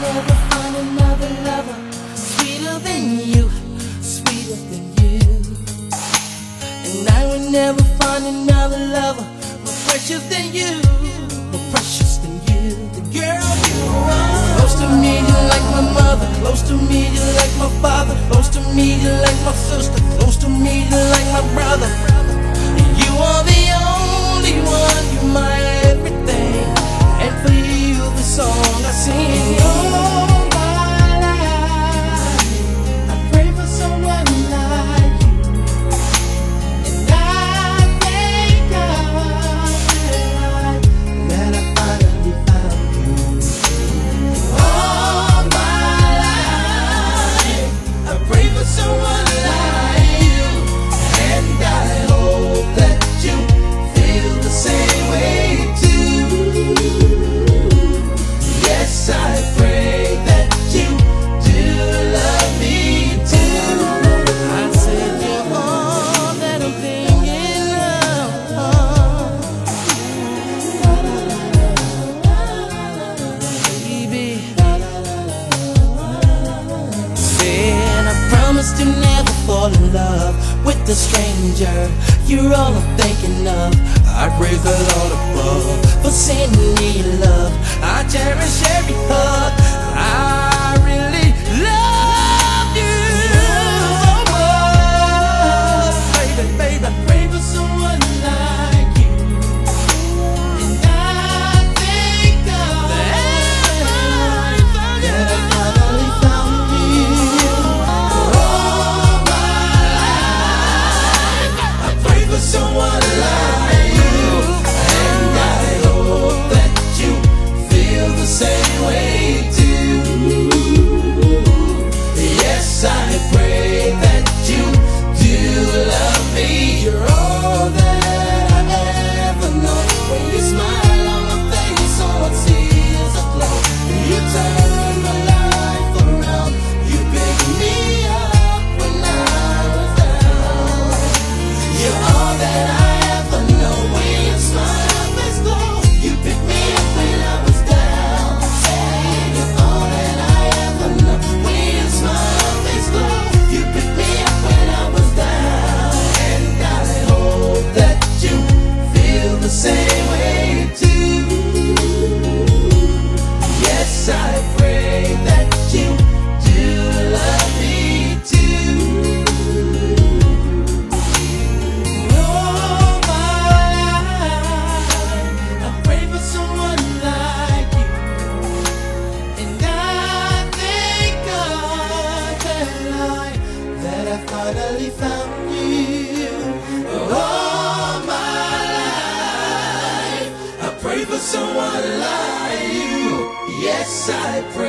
I'll never find another lover sweeter than you, sweeter than you. And I will never find another lover more precious than you, more precious than you. The girl you are. Close to me, you like my mother. Close to me, you're like my father. Close to me, you're like my sister. one life. to never fall in love with a stranger. You're all I'm thinking of. I'd the love. yes, I pray.